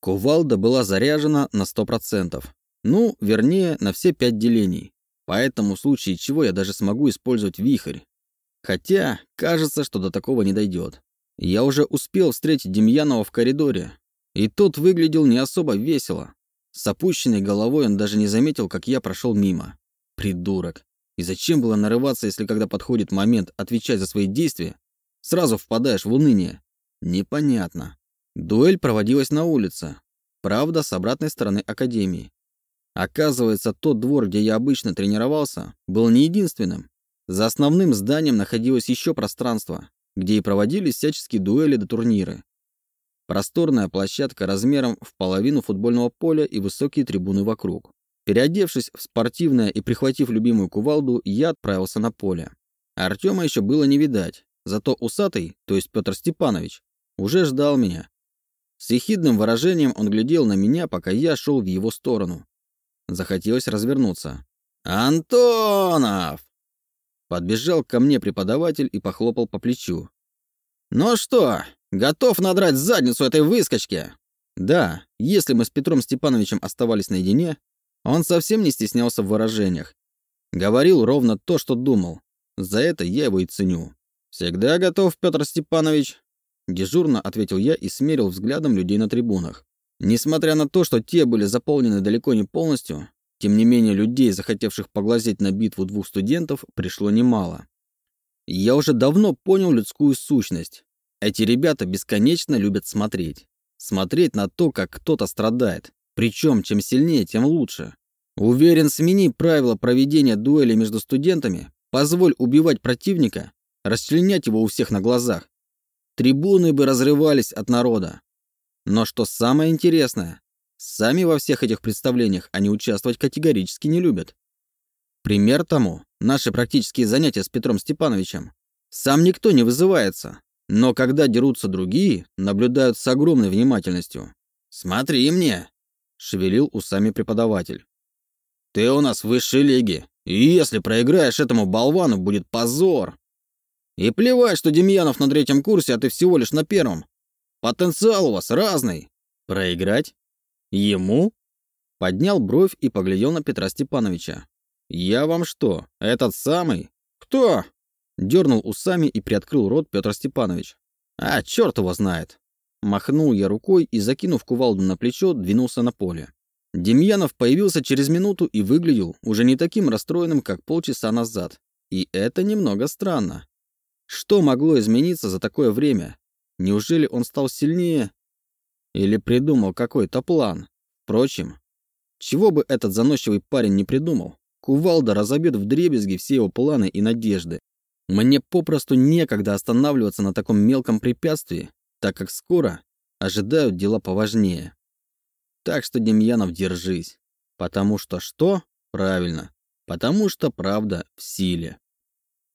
Кувалда была заряжена на 100%. Ну, вернее, на все пять делений. Поэтому в случае чего я даже смогу использовать вихрь. Хотя, кажется, что до такого не дойдет. Я уже успел встретить Демьянова в коридоре, и тот выглядел не особо весело. С опущенной головой он даже не заметил, как я прошел мимо. Придурок. И зачем было нарываться, если когда подходит момент отвечать за свои действия, сразу впадаешь в уныние? Непонятно. Дуэль проводилась на улице. Правда, с обратной стороны Академии. Оказывается, тот двор, где я обычно тренировался, был не единственным. За основным зданием находилось еще пространство, где и проводились всяческие дуэли до турниры. Просторная площадка размером в половину футбольного поля и высокие трибуны вокруг. Переодевшись в спортивное и прихватив любимую кувалду, я отправился на поле. Артема еще было не видать, зато усатый, то есть Петр Степанович, уже ждал меня. С ехидным выражением он глядел на меня, пока я шел в его сторону. Захотелось развернуться. «Антонов!» Подбежал ко мне преподаватель и похлопал по плечу. «Ну что, готов надрать задницу этой выскочке?» Да, если мы с Петром Степановичем оставались наедине, он совсем не стеснялся в выражениях. Говорил ровно то, что думал. За это я его и ценю. «Всегда готов, Петр Степанович», — дежурно ответил я и смерил взглядом людей на трибунах. Несмотря на то, что те были заполнены далеко не полностью, тем не менее людей, захотевших поглазеть на битву двух студентов, пришло немало. Я уже давно понял людскую сущность. Эти ребята бесконечно любят смотреть. Смотреть на то, как кто-то страдает. Причем, чем сильнее, тем лучше. Уверен, смени правила проведения дуэли между студентами, позволь убивать противника, расчленять его у всех на глазах. Трибуны бы разрывались от народа. Но что самое интересное, сами во всех этих представлениях они участвовать категорически не любят. Пример тому – наши практические занятия с Петром Степановичем. Сам никто не вызывается, но когда дерутся другие, наблюдают с огромной внимательностью. «Смотри мне!» – шевелил усами преподаватель. «Ты у нас в высшей лиге, и если проиграешь этому болвану, будет позор!» «И плевать, что Демьянов на третьем курсе, а ты всего лишь на первом. Потенциал у вас разный. Проиграть? Ему? Поднял бровь и поглядел на Петра Степановича. Я вам что, этот самый? Кто? Дернул усами и приоткрыл рот Петр Степанович. А, черт его знает. Махнул я рукой и, закинув кувалду на плечо, двинулся на поле. Демьянов появился через минуту и выглядел уже не таким расстроенным, как полчаса назад. И это немного странно. Что могло измениться за такое время? Неужели он стал сильнее? Или придумал какой-то план? Впрочем, чего бы этот заносчивый парень не придумал, кувалда разобьет в дребезги все его планы и надежды. Мне попросту некогда останавливаться на таком мелком препятствии, так как скоро ожидают дела поважнее. Так что, Демьянов, держись. Потому что что? Правильно. Потому что правда в силе.